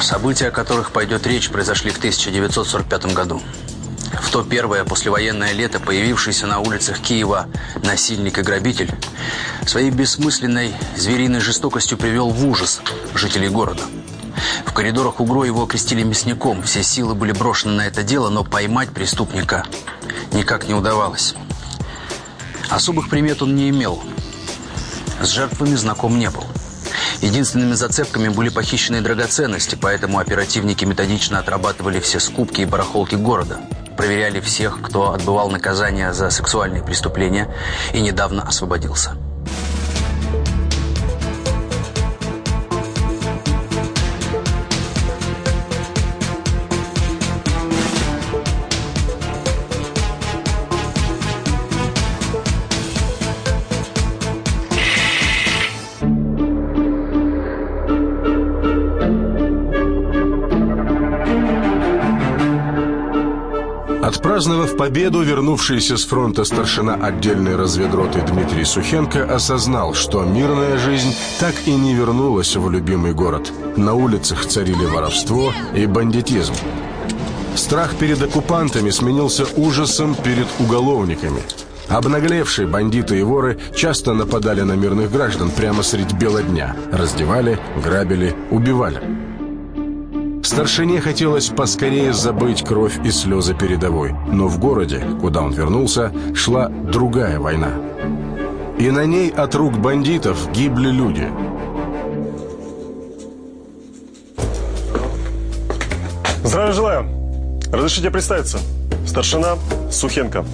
События, о которых пойдет речь, произошли в 1945 году. В то первое послевоенное лето появившийся на улицах Киева насильник и грабитель своей бессмысленной звериной жестокостью привел в ужас жителей города. В коридорах УГРО его окрестили мясником. Все силы были брошены на это дело, но поймать преступника никак не удавалось. Особых примет он не имел. С жертвами знаком не был. Единственными зацепками были похищенные драгоценности, поэтому оперативники методично отрабатывали все скупки и барахолки города. Проверяли всех, кто отбывал наказание за сексуальные преступления и недавно освободился. Отпраздновав победу, вернувшийся с фронта старшина отдельной разведроты Дмитрий Сухенко осознал, что мирная жизнь так и не вернулась в любимый город. На улицах царили воровство и бандитизм. Страх перед оккупантами сменился ужасом перед уголовниками. Обнаглевшие бандиты и воры часто нападали на мирных граждан прямо средь бела дня. Раздевали, грабили, убивали. Старшине хотелось поскорее забыть кровь и слезы передовой, но в городе, куда он вернулся, шла другая война. И на ней от рук бандитов гибли люди. Здравия желаю. Разрешите представиться. Старшина Сухенко.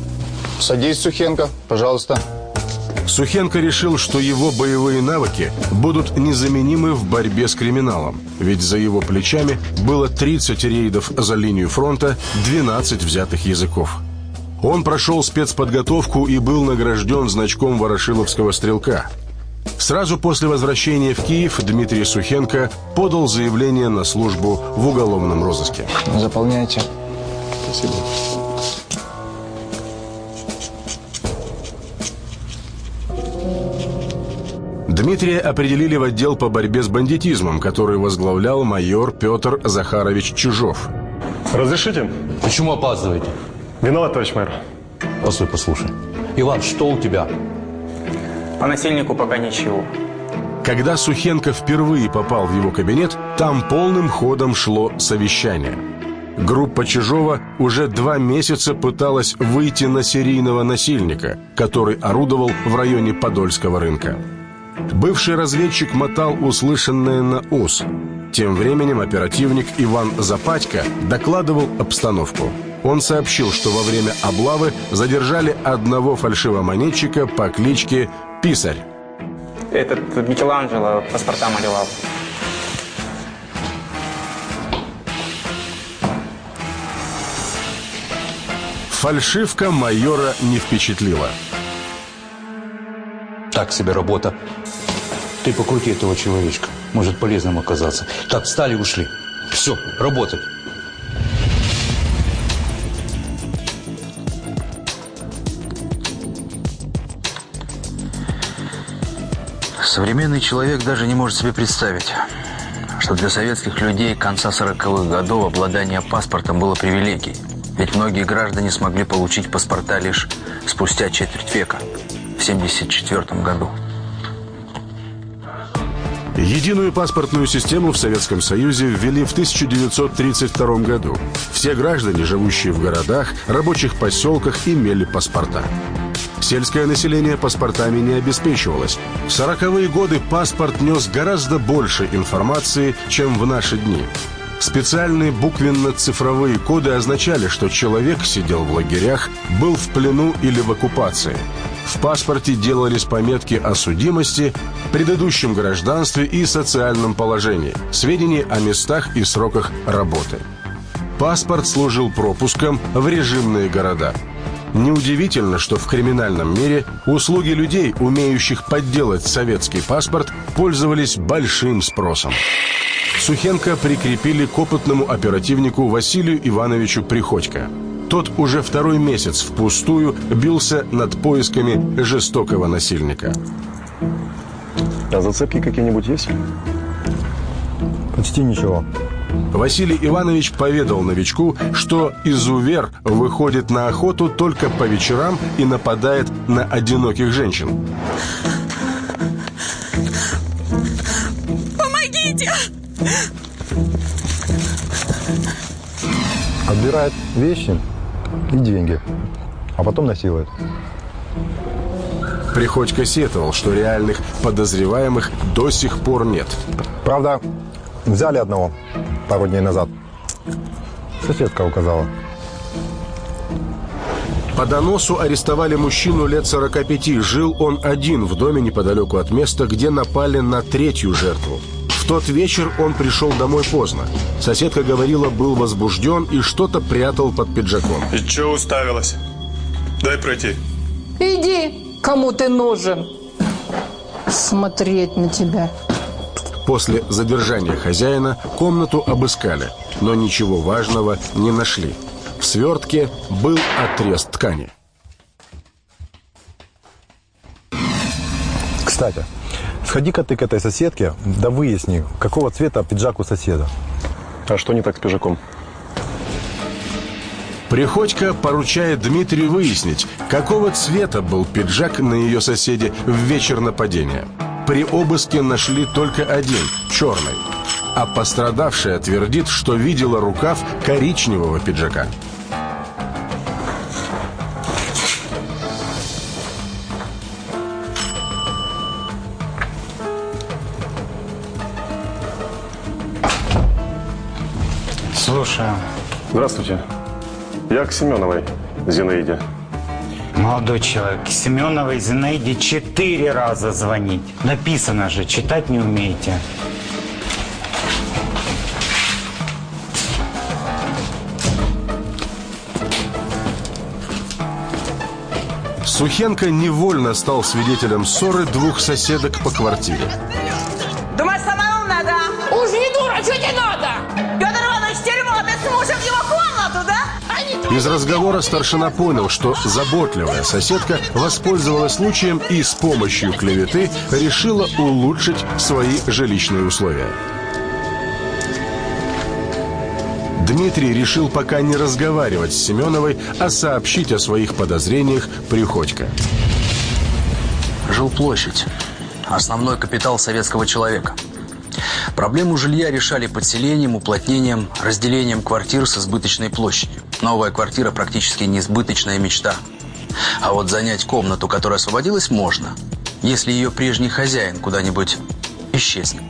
Садись, Сухенко, пожалуйста. Сухенко решил, что его боевые навыки будут незаменимы в борьбе с криминалом, ведь за его плечами было 30 рейдов за линию фронта, 12 взятых языков. Он прошел спецподготовку и был награжден значком ворошиловского стрелка. Сразу после возвращения в Киев Дмитрий Сухенко подал заявление на службу в уголовном розыске. Заполняйте. Спасибо. Дмитрия определили в отдел по борьбе с бандитизмом, который возглавлял майор Петр Захарович Чужов. Разрешите? Почему опаздываете? Виноват, товарищ мэр. Постой, послушай. Иван, что у тебя? По насильнику пока ничего. Когда Сухенко впервые попал в его кабинет, там полным ходом шло совещание. Группа Чижова уже два месяца пыталась выйти на серийного насильника, который орудовал в районе Подольского рынка. Бывший разведчик мотал услышанное на ус. Тем временем оперативник Иван Запатько докладывал обстановку. Он сообщил, что во время облавы задержали одного фальшивомонетчика по кличке Писарь. Этот Микеланджело паспорта малевал. Фальшивка майора не впечатлила. Так себе работа. Ты покрути этого человечка. Может полезным оказаться. Так, встали, ушли. Все, работать. Современный человек даже не может себе представить, что для советских людей конца 40-х годов обладание паспортом было привилегией. Ведь многие граждане смогли получить паспорта лишь спустя четверть века, в 1974 году. Единую паспортную систему в Советском Союзе ввели в 1932 году. Все граждане, живущие в городах, рабочих поселках, имели паспорта. Сельское население паспортами не обеспечивалось. В сороковые годы паспорт нес гораздо больше информации, чем в наши дни. Специальные буквенно-цифровые коды означали, что человек сидел в лагерях, был в плену или в оккупации. В паспорте делались пометки о судимости, предыдущем гражданстве и социальном положении, сведения о местах и сроках работы. Паспорт служил пропуском в режимные города – Неудивительно, что в криминальном мире услуги людей, умеющих подделать советский паспорт, пользовались большим спросом. Сухенко прикрепили к опытному оперативнику Василию Ивановичу Приходько. Тот уже второй месяц впустую бился над поисками жестокого насильника. А зацепки какие-нибудь есть? Почти ничего. Василий Иванович поведал новичку, что изувер выходит на охоту только по вечерам и нападает на одиноких женщин. Помогите! Отбирает вещи и деньги, а потом насилует. Приходько сетовал, что реальных подозреваемых до сих пор нет. Правда, взяли одного пару дней назад. Соседка указала. По доносу арестовали мужчину лет 45. Жил он один в доме неподалеку от места, где напали на третью жертву. Тот вечер он пришел домой поздно. Соседка говорила, был возбужден и что-то прятал под пиджаком. И что уставилась? Дай пройти. Иди, кому ты нужен. Смотреть на тебя. После задержания хозяина комнату обыскали, но ничего важного не нашли. В свертке был отрез ткани. Кстати, сходи-ка ты к этой соседке, да выясни, какого цвета пиджак у соседа. А что не так с пиджаком? Приходько поручает Дмитрию выяснить, какого цвета был пиджак на ее соседе в вечер нападения. При обыске нашли только один, черный. А пострадавшая твердит, что видела рукав коричневого пиджака. Здравствуйте. Я к Семеновой Зинаиде. Молодой человек, Семеновой Зинаиде четыре раза звонить. Написано же, читать не умеете. Сухенко невольно стал свидетелем ссоры двух соседок по квартире. Из разговора старшина понял, что заботливая соседка воспользовалась случаем и с помощью клеветы решила улучшить свои жилищные условия. Дмитрий решил пока не разговаривать с Семеновой, а сообщить о своих подозрениях Приходько. Жилплощадь. Основной капитал советского человека. Проблему жилья решали подселением, уплотнением, разделением квартир с избыточной площадью. Новая квартира практически неизбыточная мечта. А вот занять комнату, которая освободилась, можно, если ее прежний хозяин куда-нибудь исчезнет.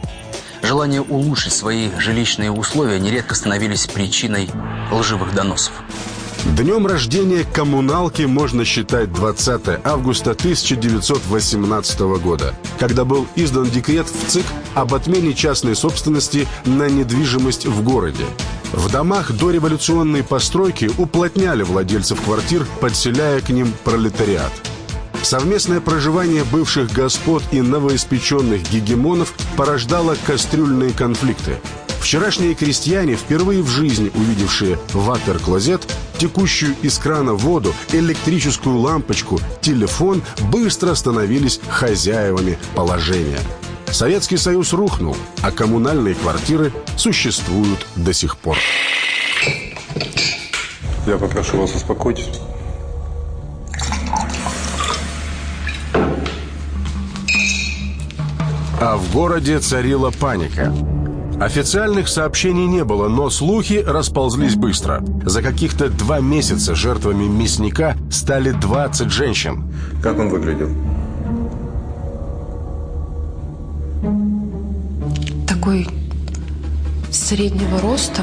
Желание улучшить свои жилищные условия нередко становились причиной лживых доносов. Днем рождения коммуналки можно считать 20 августа 1918 года, когда был издан декрет в ЦИК об отмене частной собственности на недвижимость в городе. В домах дореволюционной постройки уплотняли владельцев квартир, подселяя к ним пролетариат. Совместное проживание бывших господ и новоиспеченных гегемонов порождало кастрюльные конфликты. Вчерашние крестьяне, впервые в жизни увидевшие ватер-клозет, текущую из крана воду, электрическую лампочку, телефон, быстро становились хозяевами положения. Советский Союз рухнул, а коммунальные квартиры существуют до сих пор. Я попрошу вас успокойтесь. А в городе царила паника. Официальных сообщений не было, но слухи расползлись быстро. За каких-то два месяца жертвами мясника стали 20 женщин. Как он выглядел? Такой среднего роста,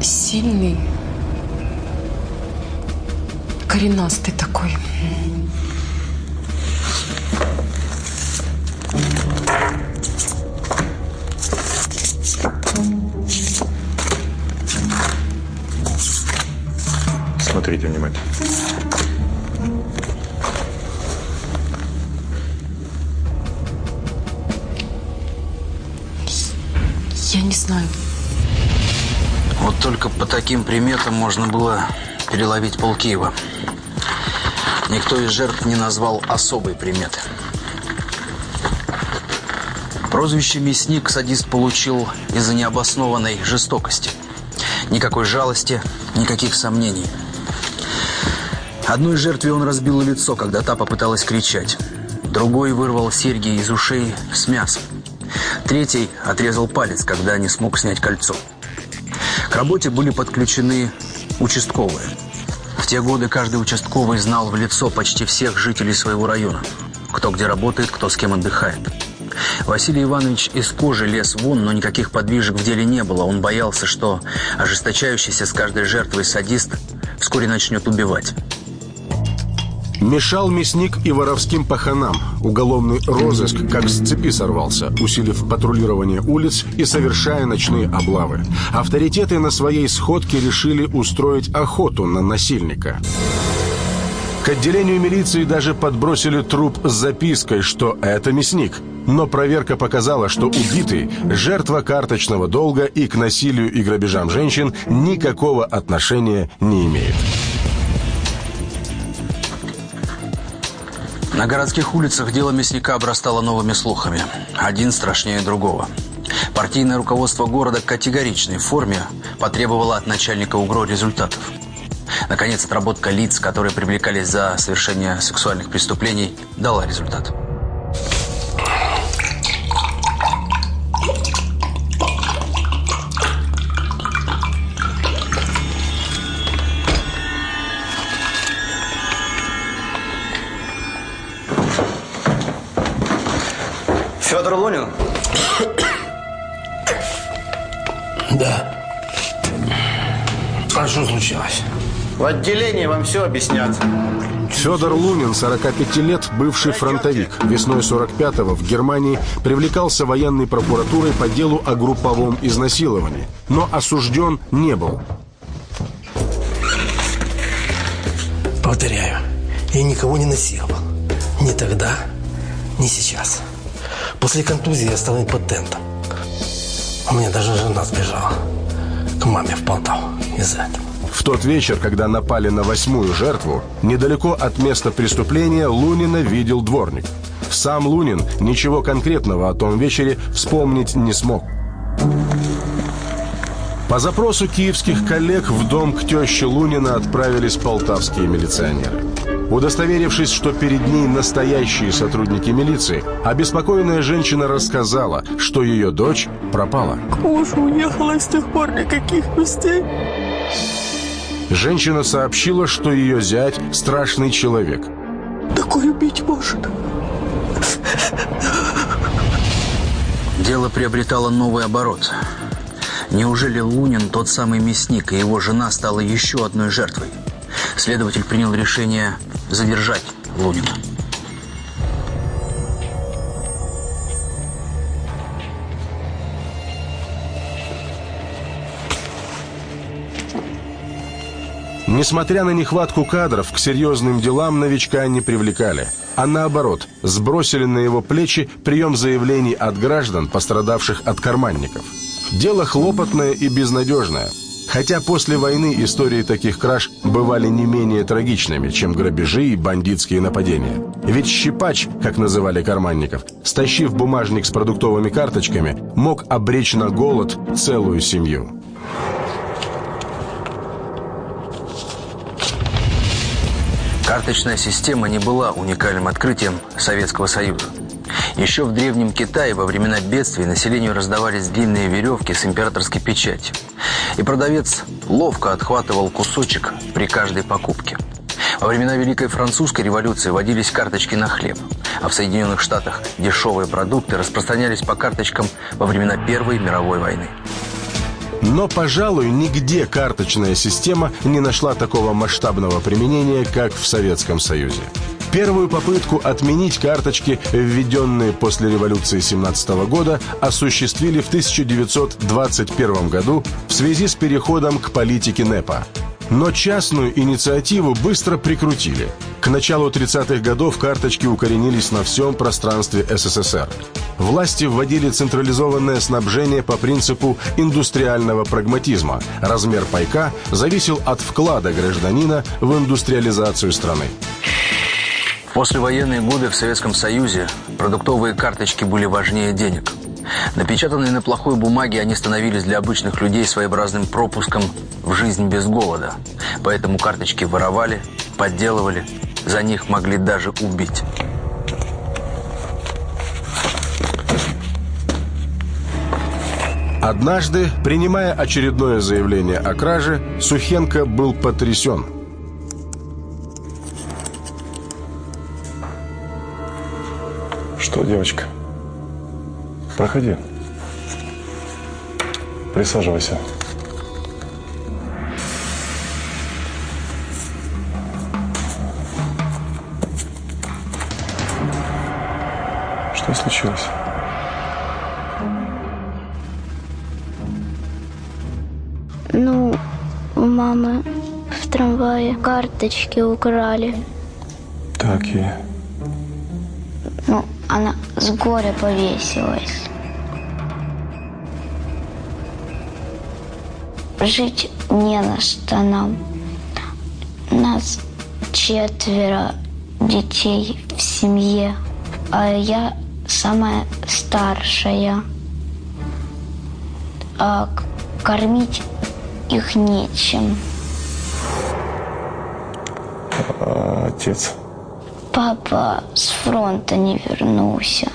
сильный, коренастый такой. Смотрите внимательно. Я не знаю. Вот только по таким приметам можно было переловить полкиева. Никто из жертв не назвал особой приметы. Прозвище «Мясник» садист получил из-за необоснованной жестокости. Никакой жалости, никаких сомнений. Одной жертве он разбил лицо, когда та попыталась кричать. Другой вырвал серьги из ушей с мясом. Третий отрезал палец, когда не смог снять кольцо. К работе были подключены участковые. В те годы каждый участковый знал в лицо почти всех жителей своего района. Кто где работает, кто с кем отдыхает. Василий Иванович из кожи лез вон, но никаких подвижек в деле не было. Он боялся, что ожесточающийся с каждой жертвой садист вскоре начнет убивать. Мешал мясник и воровским паханам. Уголовный розыск как с цепи сорвался, усилив патрулирование улиц и совершая ночные облавы. Авторитеты на своей сходке решили устроить охоту на насильника. К отделению милиции даже подбросили труп с запиской, что это мясник. Но проверка показала, что убитый – жертва карточного долга и к насилию и грабежам женщин никакого отношения не имеет. На городских улицах дело мясника обрастало новыми слухами. Один страшнее другого. Партийное руководство города категоричной форме потребовало от начальника УГРО результатов. Наконец, отработка лиц, которые привлекались за совершение сексуальных преступлений, дала результат. В отделении вам все объяснят. Федор Лунин, 45 лет, бывший фронтовик. Весной 45-го в Германии привлекался военной прокуратурой по делу о групповом изнасиловании. Но осужден не был. Повторяю, я никого не насиловал. Ни тогда, ни сейчас. После контузии я стал импотентом. У меня даже жена сбежала к маме в Полтаву из-за этого. В тот вечер, когда напали на восьмую жертву, недалеко от места преступления Лунина видел дворник. Сам Лунин ничего конкретного о том вечере вспомнить не смог. По запросу киевских коллег в дом к теще Лунина отправились полтавские милиционеры. Удостоверившись, что перед ней настоящие сотрудники милиции, обеспокоенная женщина рассказала, что ее дочь пропала. К мужу уехала с тех пор никаких вестей. Женщина сообщила, что ее зять – страшный человек. Такой убить может. Дело приобретало новый оборот. Неужели Лунин тот самый мясник, и его жена стала еще одной жертвой? Следователь принял решение задержать Лунина. Несмотря на нехватку кадров, к серьезным делам новичка не привлекали, а наоборот, сбросили на его плечи прием заявлений от граждан, пострадавших от карманников. Дело хлопотное и безнадежное. Хотя после войны истории таких краж бывали не менее трагичными, чем грабежи и бандитские нападения. Ведь щипач, как называли карманников, стащив бумажник с продуктовыми карточками, мог обречь на голод целую семью. Карточная система не была уникальным открытием Советского Союза. Еще в Древнем Китае во времена бедствий населению раздавались длинные веревки с императорской печатью. И продавец ловко отхватывал кусочек при каждой покупке. Во времена Великой Французской революции водились карточки на хлеб, а в Соединенных Штатах дешевые продукты распространялись по карточкам во времена Первой мировой войны. Но, пожалуй, нигде карточная система не нашла такого масштабного применения, как в Советском Союзе. Первую попытку отменить карточки, введенные после революции 17 года, осуществили в 1921 году в связи с переходом к политике НЭПа. Но частную инициативу быстро прикрутили. К началу 30-х годов карточки укоренились на всем пространстве СССР. Власти вводили централизованное снабжение по принципу индустриального прагматизма. Размер пайка зависел от вклада гражданина в индустриализацию страны. В послевоенные годы в Советском Союзе продуктовые карточки были важнее денег. Напечатанные на плохой бумаге, они становились для обычных людей своеобразным пропуском в жизнь без голода. Поэтому карточки воровали, подделывали, за них могли даже убить. Однажды, принимая очередное заявление о краже, Сухенко был потрясен. Что, девочка? Проходи. Присаживайся. Что случилось? Ну, у мамы в трамвае карточки украли. Так и... Ну, она с горя повесилась. Жить не на что нам. Нас четверо детей в семье, а я самая старшая. А кормить их нечем. А, отец. Папа с фронта не вернулся.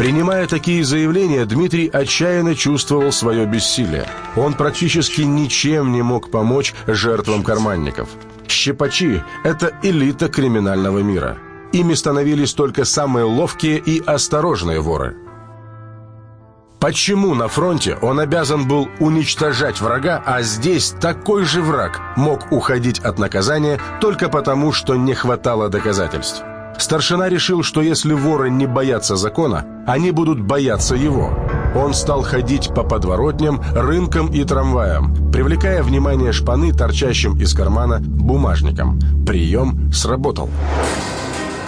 Принимая такие заявления, Дмитрий отчаянно чувствовал свое бессилие. Он практически ничем не мог помочь жертвам карманников. Щипачи – это элита криминального мира. Ими становились только самые ловкие и осторожные воры. Почему на фронте он обязан был уничтожать врага, а здесь такой же враг мог уходить от наказания только потому, что не хватало доказательств? Старшина решил, что если воры не боятся закона, они будут бояться его. Он стал ходить по подворотням, рынкам и трамваям, привлекая внимание шпаны, торчащим из кармана бумажником. Прием сработал.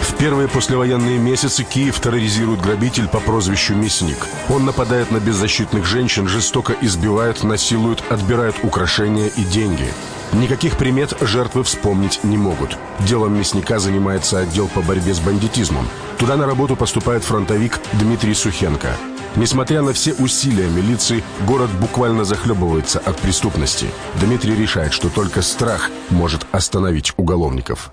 В первые послевоенные месяцы Киев терроризирует грабитель по прозвищу Мясник. Он нападает на беззащитных женщин, жестоко избивает, насилует, отбирает украшения и деньги. Никаких примет жертвы вспомнить не могут. Делом мясника занимается отдел по борьбе с бандитизмом. Туда на работу поступает фронтовик Дмитрий Сухенко. Несмотря на все усилия милиции, город буквально захлебывается от преступности. Дмитрий решает, что только страх может остановить уголовников.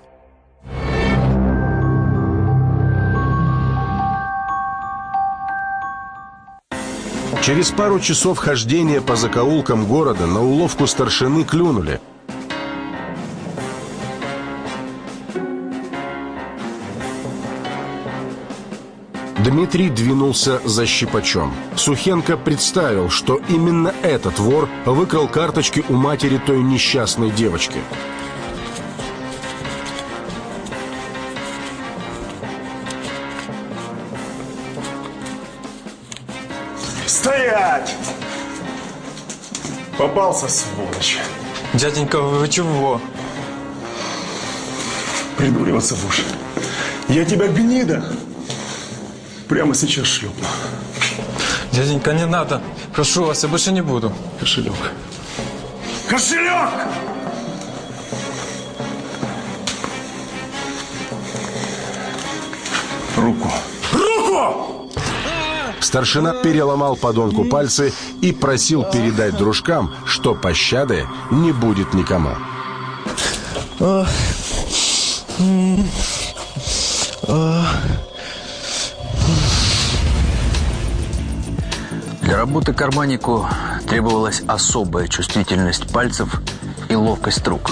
Через пару часов хождения по закоулкам города на уловку старшины клюнули. Дмитрий двинулся за щипачом. Сухенко представил, что именно этот вор выкрал карточки у матери той несчастной девочки. Стоять! Попался, сволочь. Дяденька, вы чего? Придуриваться будешь. Я тебя, гнида, прямо сейчас шлепну. Дяденька, не надо. Прошу вас, я больше не буду. Кошелек. Кошелек! Руку. Руку! Старшина переломал подонку пальцы и просил передать дружкам, что пощады не будет никому. Для работы карманнику требовалась особая чувствительность пальцев и ловкость рук.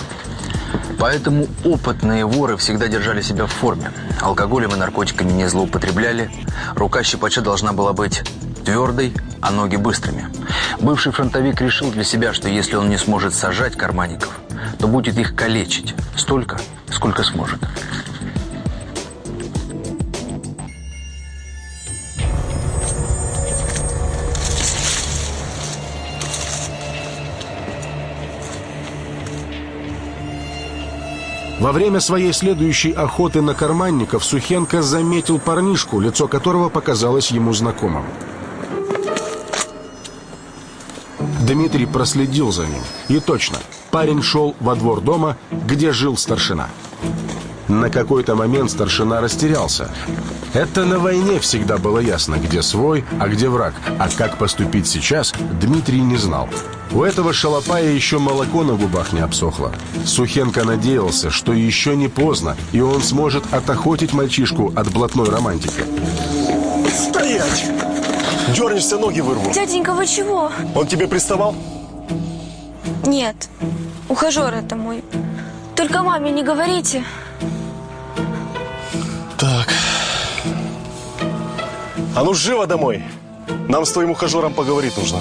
Поэтому опытные воры всегда держали себя в форме. Алкоголем и наркотиками не злоупотребляли. Рука щипача должна была быть твердой, а ноги быстрыми. Бывший фронтовик решил для себя, что если он не сможет сажать карманников, то будет их калечить столько, сколько сможет. Во время своей следующей охоты на карманников Сухенко заметил парнишку, лицо которого показалось ему знакомым. Дмитрий проследил за ним. И точно, парень шел во двор дома, где жил старшина. На какой-то момент старшина растерялся. Это на войне всегда было ясно, где свой, а где враг. А как поступить сейчас, Дмитрий не знал. У этого шалопая еще молоко на губах не обсохло. Сухенко надеялся, что еще не поздно, и он сможет отохотить мальчишку от блатной романтики. Стоять! Дернешься, ноги вырву. Дяденька, вы чего? Он тебе приставал? Нет, ухажер это мой. Только маме не говорите. Так. А ну живо домой. Нам с твоим ухажером поговорить нужно.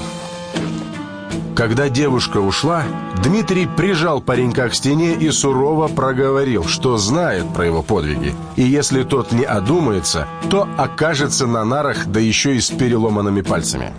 Когда девушка ушла, Дмитрий прижал паренька к стене и сурово проговорил, что знает про его подвиги. И если тот не одумается, то окажется на нарах, да еще и с переломанными пальцами.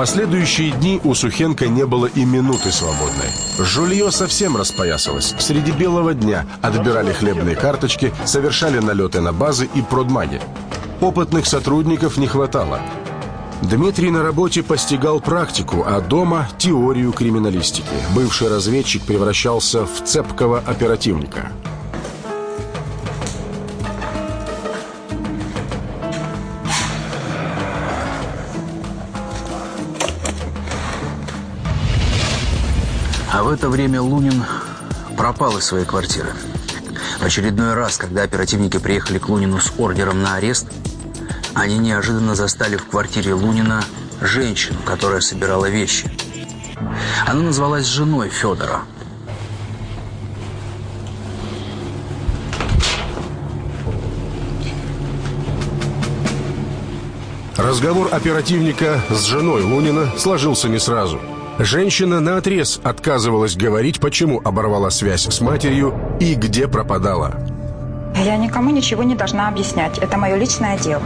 Последующие дни у Сухенко не было и минуты свободной. Жулье совсем распоясалось. Среди белого дня отбирали хлебные карточки, совершали налеты на базы и продмаги. Опытных сотрудников не хватало. Дмитрий на работе постигал практику, а дома – теорию криминалистики. Бывший разведчик превращался в цепкого оперативника. Это время Лунин пропал из своей квартиры. В очередной раз, когда оперативники приехали к Лунину с ордером на арест, они неожиданно застали в квартире Лунина женщину, которая собирала вещи. Она назвалась женой Федора. Разговор оперативника с женой Лунина сложился не сразу. Женщина наотрез отказывалась говорить, почему оборвала связь с матерью и где пропадала. Я никому ничего не должна объяснять. Это мое личное дело.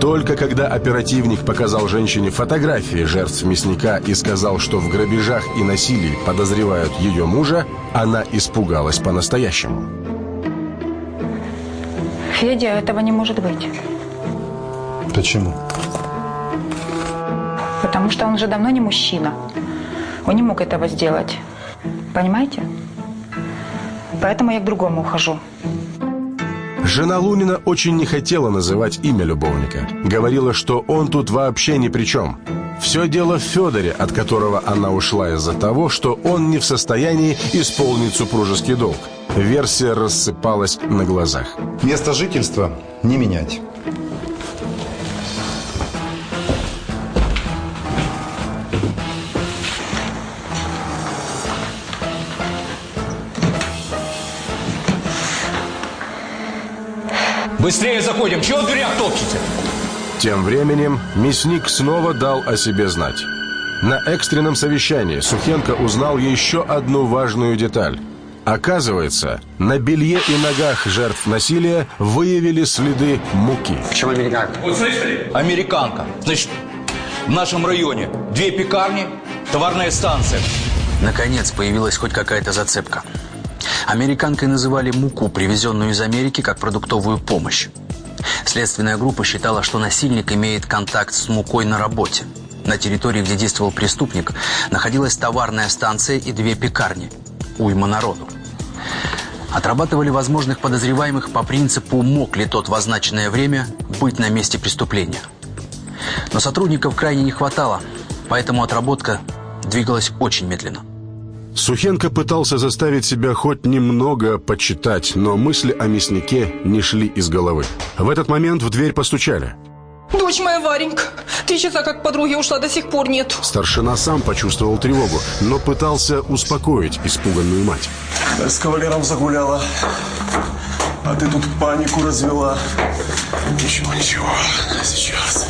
Только когда оперативник показал женщине фотографии жертв мясника и сказал, что в грабежах и насилии подозревают ее мужа, она испугалась по-настоящему. Федя, этого не может быть. Почему? Потому что он уже давно не мужчина. Он не мог этого сделать. Понимаете? Поэтому я к другому ухожу. Жена Лунина очень не хотела называть имя любовника. Говорила, что он тут вообще ни при чем. Все дело в Федоре, от которого она ушла из-за того, что он не в состоянии исполнить супружеский долг. Версия рассыпалась на глазах. Место жительства не менять. Быстрее заходим. Чего в дверях топчете? Тем временем мясник снова дал о себе знать. На экстренном совещании Сухенко узнал еще одну важную деталь. Оказывается, на белье и ногах жертв насилия выявили следы муки. Почему американка? Вы слышали? Американка. Значит, в нашем районе две пекарни, товарная станция. Наконец появилась хоть какая-то зацепка. Американкой называли муку, привезенную из Америки, как продуктовую помощь. Следственная группа считала, что насильник имеет контакт с мукой на работе. На территории, где действовал преступник, находилась товарная станция и две пекарни. Уйма народу. Отрабатывали возможных подозреваемых по принципу, мог ли тот в означенное время быть на месте преступления. Но сотрудников крайне не хватало, поэтому отработка двигалась очень медленно. Сухенко пытался заставить себя хоть немного почитать, но мысли о мяснике не шли из головы. В этот момент в дверь постучали. Дочь моя Варенька, три часа как подруги ушла, до сих пор нет. Старшина сам почувствовал тревогу, но пытался успокоить испуганную мать. С кавалером загуляла. А ты тут панику развела. Ничего, ничего. Сейчас.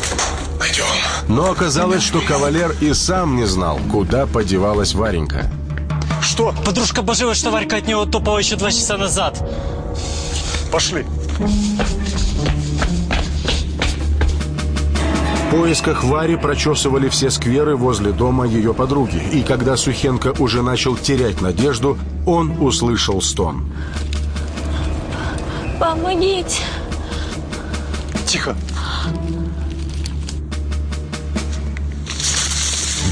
Пойдем. Но оказалось, что кавалер и сам не знал, куда подевалась Варенька. Что? Подружка божилась, что Варька от него топала еще два часа назад. Пошли. В поисках Вари прочесывали все скверы возле дома ее подруги. И когда Сухенко уже начал терять надежду, он услышал стон. Помогите. Тихо.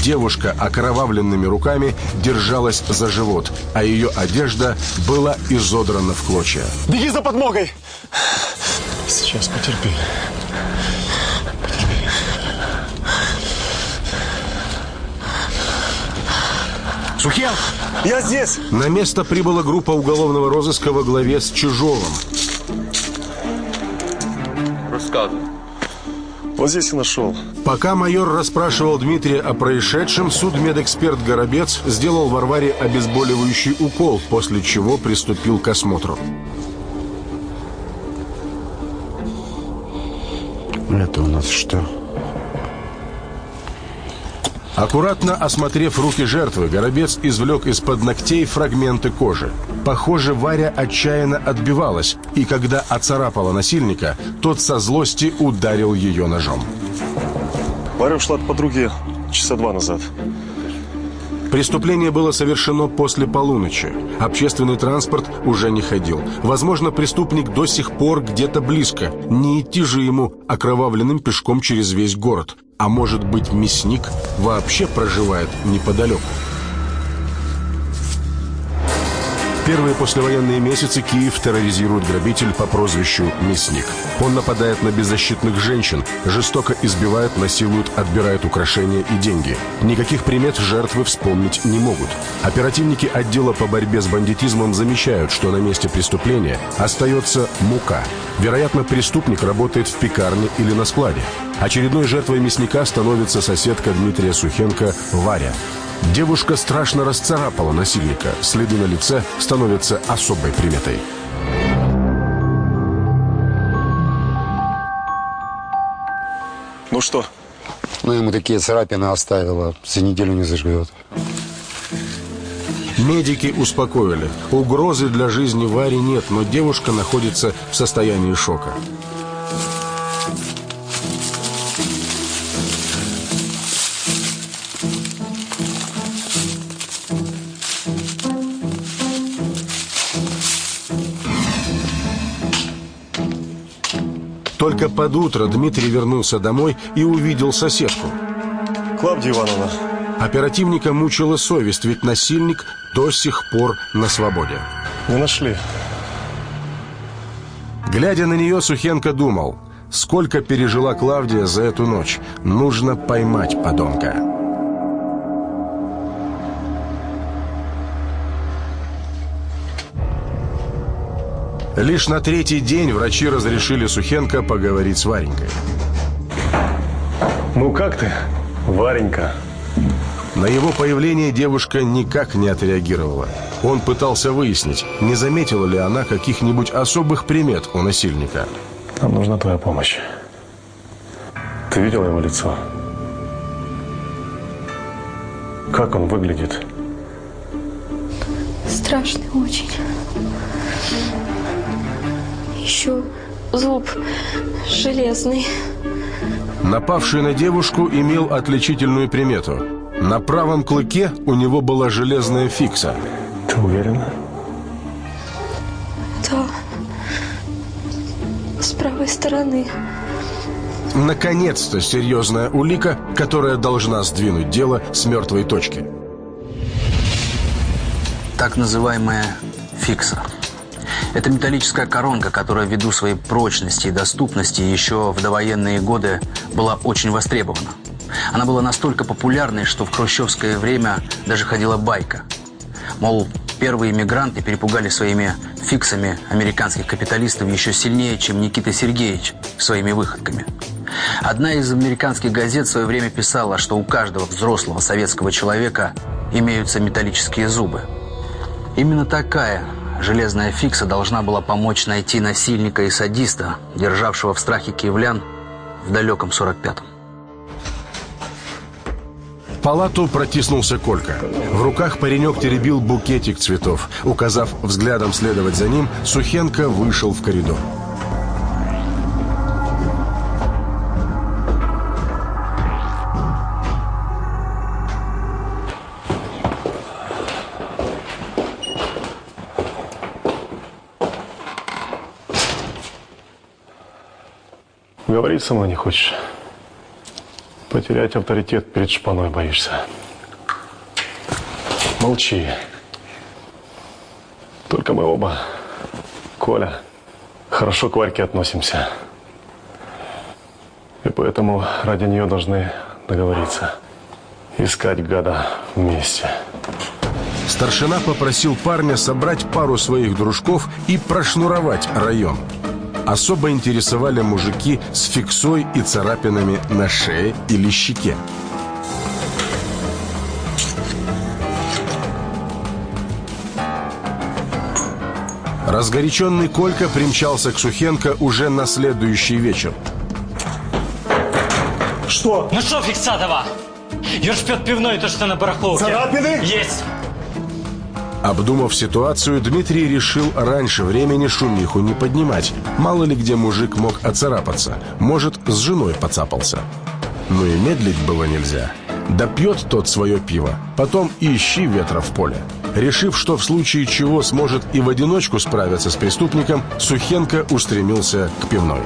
Девушка окровавленными руками держалась за живот, а ее одежда была изодрана в клочья. Беги за подмогой. Сейчас потерпи. Сухен! Я здесь! На место прибыла группа уголовного розыска во главе с Чижовым. Рассказывай. Вот здесь и нашел. Пока майор расспрашивал Дмитрия о происшедшем, судмедэксперт Горобец сделал Варваре обезболивающий укол, после чего приступил к осмотру. Это у нас что? Аккуратно осмотрев руки жертвы, Горобец извлек из-под ногтей фрагменты кожи. Похоже, Варя отчаянно отбивалась, и когда оцарапала насильника, тот со злости ударил ее ножом. Варя ушла от подруги часа два назад. Преступление было совершено после полуночи. Общественный транспорт уже не ходил. Возможно, преступник до сих пор где-то близко. Не идти же ему окровавленным пешком через весь город. А может быть, мясник вообще проживает неподалеку. Первые послевоенные месяцы Киев терроризирует грабитель по прозвищу «Мясник». Он нападает на беззащитных женщин, жестоко избивает, насилует, отбирает украшения и деньги. Никаких примет жертвы вспомнить не могут. Оперативники отдела по борьбе с бандитизмом замечают, что на месте преступления остается мука. Вероятно, преступник работает в пекарне или на складе. Очередной жертвой мясника становится соседка Дмитрия Сухенко Варя. Девушка страшно расцарапала насильника. Следы на лице становятся особой приметой. Ну что? Ну, ему такие царапины оставила. За неделю не заживет. Медики успокоили. Угрозы для жизни Вари нет, но девушка находится в состоянии шока. Только под утро Дмитрий вернулся домой и увидел соседку. Клавдия Ивановна. Оперативника мучила совесть, ведь насильник до сих пор на свободе. Не нашли. Глядя на нее, Сухенко думал, сколько пережила Клавдия за эту ночь. Нужно поймать подонка. Лишь на третий день врачи разрешили Сухенко поговорить с Варенькой. Ну как ты, Варенька? На его появление девушка никак не отреагировала. Он пытался выяснить, не заметила ли она каких-нибудь особых примет у насильника. Нам нужна твоя помощь. Ты видела его лицо? Как он выглядит? страшный очень. Еще зуб железный. Напавший на девушку имел отличительную примету. На правом клыке у него была железная фикса. Ты уверена? Да. С правой стороны. Наконец-то серьезная улика, которая должна сдвинуть дело с мертвой точки. Так называемая фикса. Это металлическая коронка, которая ввиду своей прочности и доступности еще в довоенные годы была очень востребована. Она была настолько популярной, что в хрущевское время даже ходила байка. Мол, первые иммигранты перепугали своими фиксами американских капиталистов еще сильнее, чем Никита Сергеевич своими выходками. Одна из американских газет в свое время писала, что у каждого взрослого советского человека имеются металлические зубы. Именно такая железная фикса должна была помочь найти насильника и садиста, державшего в страхе киевлян в далеком 45-м. В палату протиснулся Колька. В руках паренек теребил букетик цветов. Указав взглядом следовать за ним, Сухенко вышел в коридор. Говорить со не хочешь. Потерять авторитет перед шпаной боишься. Молчи. Только мы оба, Коля, хорошо к Варьке относимся. И поэтому ради нее должны договориться. Искать гада вместе. Старшина попросил парня собрать пару своих дружков и прошнуровать район. Особо интересовали мужики с фиксой и царапинами на шее или щеке. Разгоряченный Колька примчался к Сухенко уже на следующий вечер. Что? Ну что, Фиксатова? Пьет пивной, то, что на барахловке. Царапины? Есть. Обдумав ситуацию, Дмитрий решил раньше времени шумиху не поднимать. Мало ли где мужик мог оцарапаться. Может, с женой поцапался. Но и медлить было нельзя. Допьет тот свое пиво, потом ищи ветра в поле. Решив, что в случае чего сможет и в одиночку справиться с преступником, Сухенко устремился к пивной.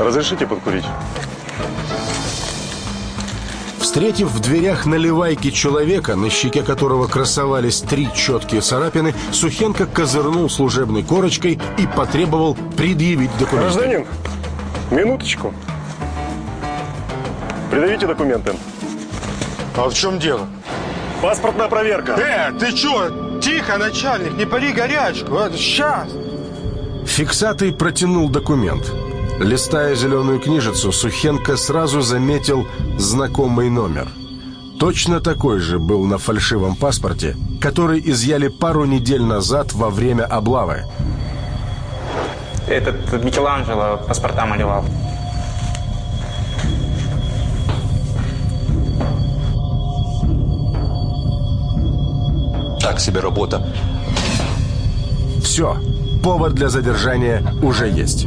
Разрешите подкурить? Встретив в дверях наливайки человека, на щеке которого красовались три четкие царапины, Сухенко козырнул служебной корочкой и потребовал предъявить документы. Гражданин, минуточку. Придавите документы. А в чем дело? Паспортная проверка. Э, ты чё? Тихо, начальник, не пали горячку. А, сейчас. Фиксатый протянул документ. Листая зеленую книжицу, Сухенко сразу заметил знакомый номер. Точно такой же был на фальшивом паспорте, который изъяли пару недель назад во время облавы. Этот Микеланджело паспорта малевал. Так себе работа. Все, повод для задержания уже есть.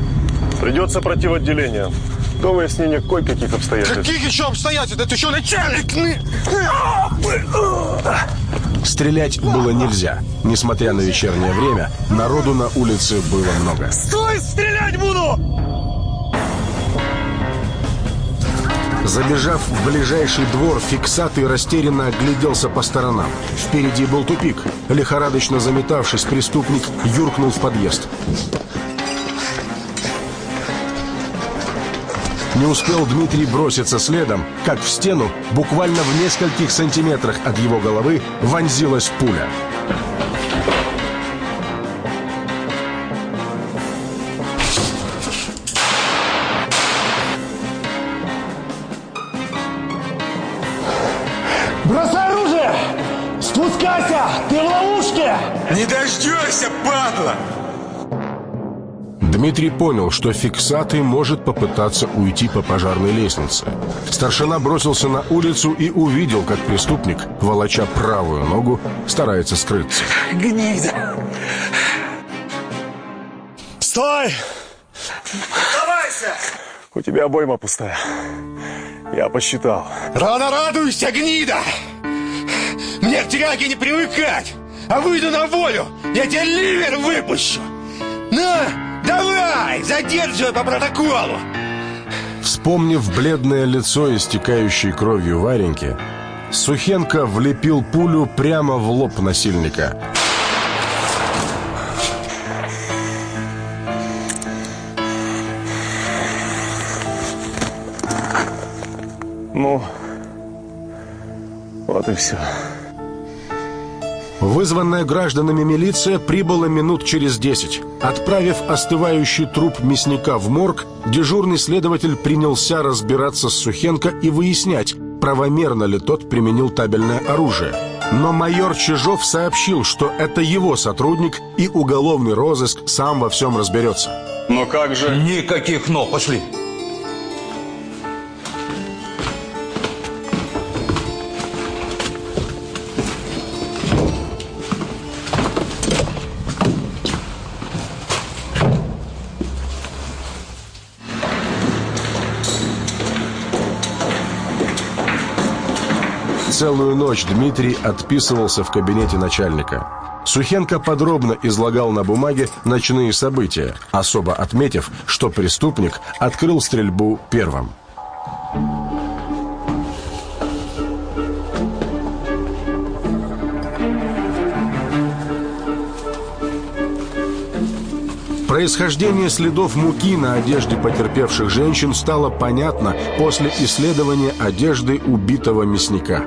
Придется пройти в отделение. До выяснения кое-каких обстоятельств. Каких еще обстоятельств? Это еще начальник! Стрелять было нельзя. Несмотря на вечернее время, народу на улице было много. Стой, стрелять буду! Забежав в ближайший двор, фиксатый растерянно огляделся по сторонам. Впереди был тупик. Лихорадочно заметавшись, преступник юркнул в подъезд. Не успел Дмитрий броситься следом, как в стену, буквально в нескольких сантиметрах от его головы, вонзилась пуля. Бросай оружие! Спускайся! Ты в ловушке! Не дождешься, падла! Дмитрий понял, что фиксатый может попытаться уйти по пожарной лестнице. Старшина бросился на улицу и увидел, как преступник, волоча правую ногу, старается скрыться. Гнида! Стой! Давайся! У тебя обойма пустая. Я посчитал. Рано радуйся, гнида! Мне к тяге не привыкать! А выйду на волю, я тебе ливер выпущу! На, давай, задерживай по протоколу! Вспомнив бледное лицо, истекающей кровью Вареньки, Сухенко влепил пулю прямо в лоб насильника. Ну, вот и все. Вызванная гражданами милиция прибыла минут через десять. Отправив остывающий труп мясника в морг, дежурный следователь принялся разбираться с Сухенко и выяснять, правомерно ли тот применил табельное оружие. Но майор Чижов сообщил, что это его сотрудник и уголовный розыск сам во всем разберется. Но как же... Никаких «но», пошли. Ночь Дмитрий отписывался в кабинете начальника. Сухенко подробно излагал на бумаге ночные события, особо отметив, что преступник открыл стрельбу первым. Происхождение следов муки на одежде потерпевших женщин стало понятно после исследования одежды убитого мясника.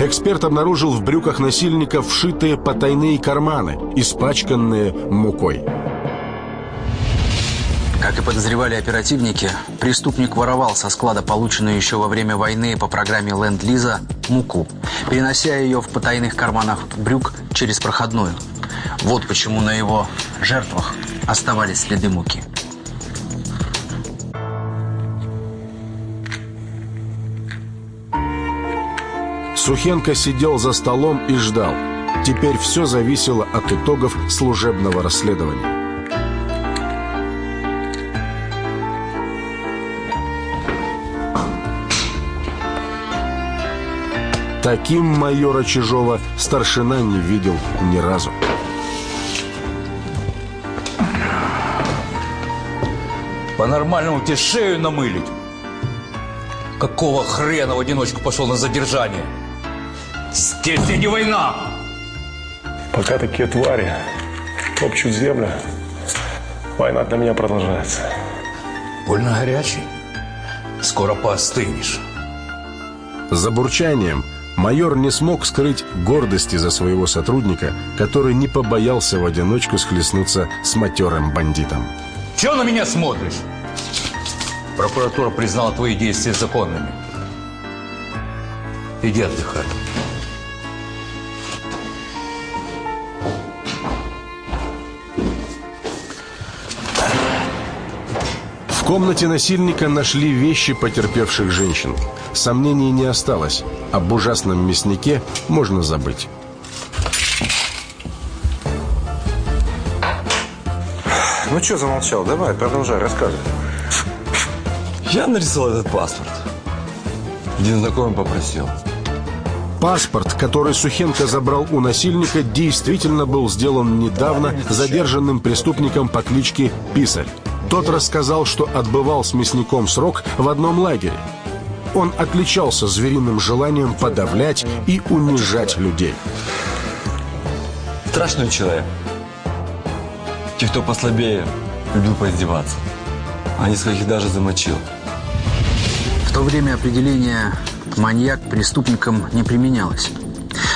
Эксперт обнаружил в брюках насильника вшитые потайные карманы, испачканные мукой. Как и подозревали оперативники, преступник воровал со склада полученную еще во время войны по программе Ленд-Лиза муку, перенося ее в потайных карманах брюк через проходную. Вот почему на его жертвах оставались следы муки. Сухенко сидел за столом и ждал. Теперь все зависело от итогов служебного расследования. Таким майора Чижова старшина не видел ни разу. По-нормальному тебе шею намылить. Какого хрена в одиночку пошел на задержание? Здесь тебе не война! Пока такие твари топчут землю, война для меня продолжается. Больно горячий. Скоро поостынешь. За бурчанием майор не смог скрыть гордости за своего сотрудника, который не побоялся в одиночку схлестнуться с матерым бандитом. Чего на меня смотришь? Прокуратура признала твои действия законными. Иди отдыхай. В комнате насильника нашли вещи потерпевших женщин. Сомнений не осталось. Об ужасном мяснике можно забыть. Ну что замолчал? Давай, продолжай, рассказывай. Я нарисовал этот паспорт. Один знакомый попросил. Паспорт, который Сухенко забрал у насильника, действительно был сделан недавно задержанным преступником по кличке Писарь. Тот рассказал, что отбывал с мясником срок в одном лагере. Он отличался звериным желанием подавлять и унижать людей. Страшный человек. Те, кто послабее, любил поиздеваться. А нескольких даже замочил. В то время определение «маньяк» преступникам не применялось.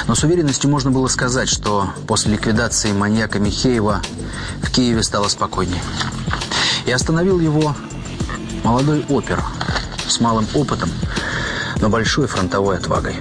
Но с уверенностью можно было сказать, что после ликвидации маньяка Михеева в Киеве стало спокойнее. И остановил его молодой опер с малым опытом, но большой фронтовой отвагой.